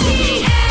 ZFM.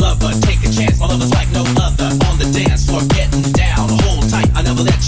Lover, Take a chance, my love is like no other. On the dance floor, getting down. Hold tight, I never let you.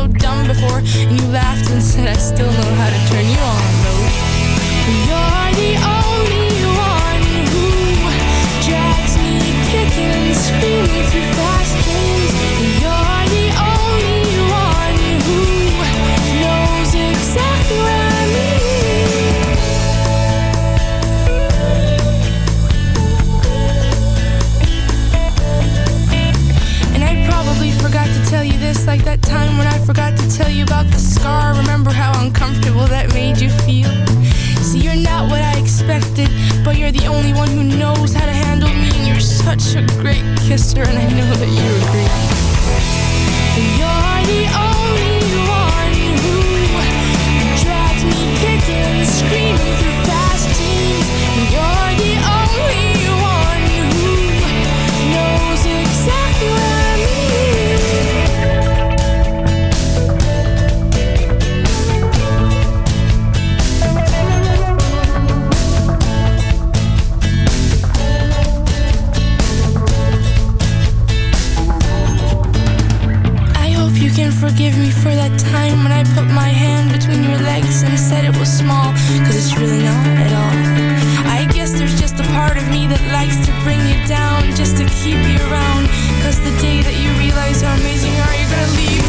so dumb before. And you laughed and said I still know how to turn you on though. You're the only one who drags me kicking and screaming through fast dreams time when I forgot to tell you about the scar. Remember how uncomfortable that made you feel? See, you're not what I expected, but you're the only one who knows how to handle me, and you're such a great kisser, and I know that you agree. You're the only one who drives me kicking, screaming through. it's really not at all. I guess there's just a part of me that likes to bring you down Just to keep you around. Cause the day that you realize how amazing are you gonna leave.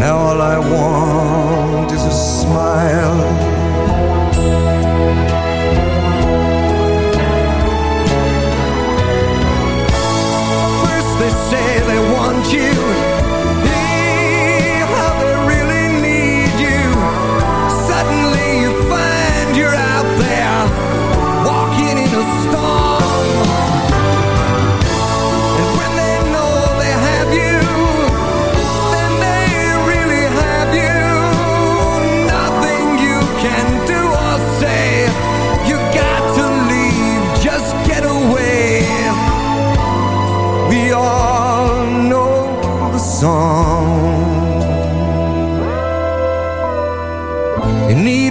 Now all I want is a smile. First they say they want you.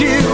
you.